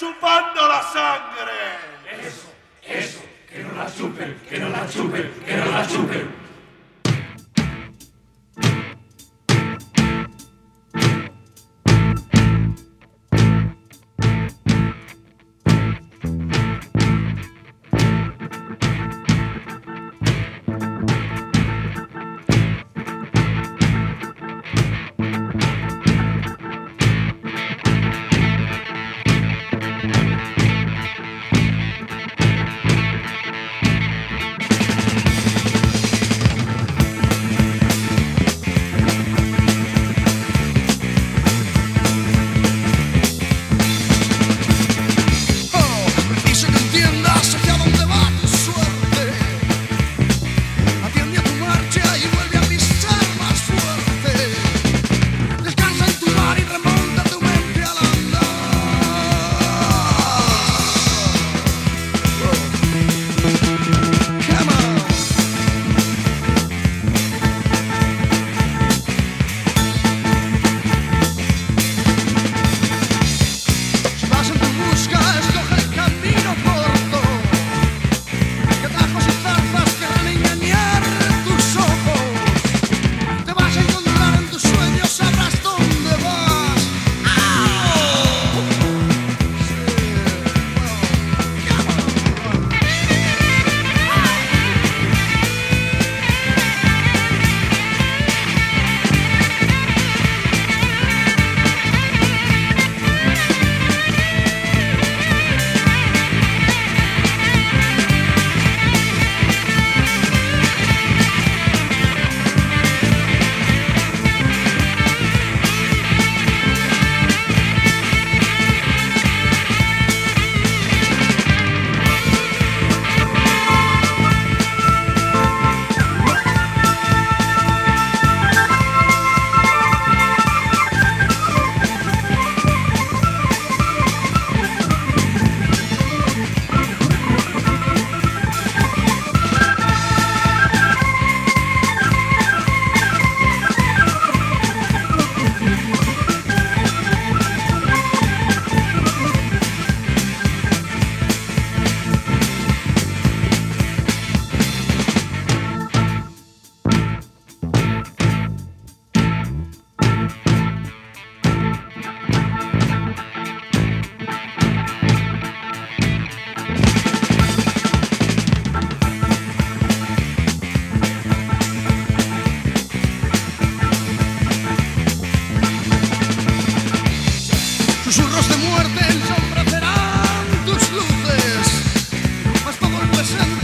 chupando la sal. Russian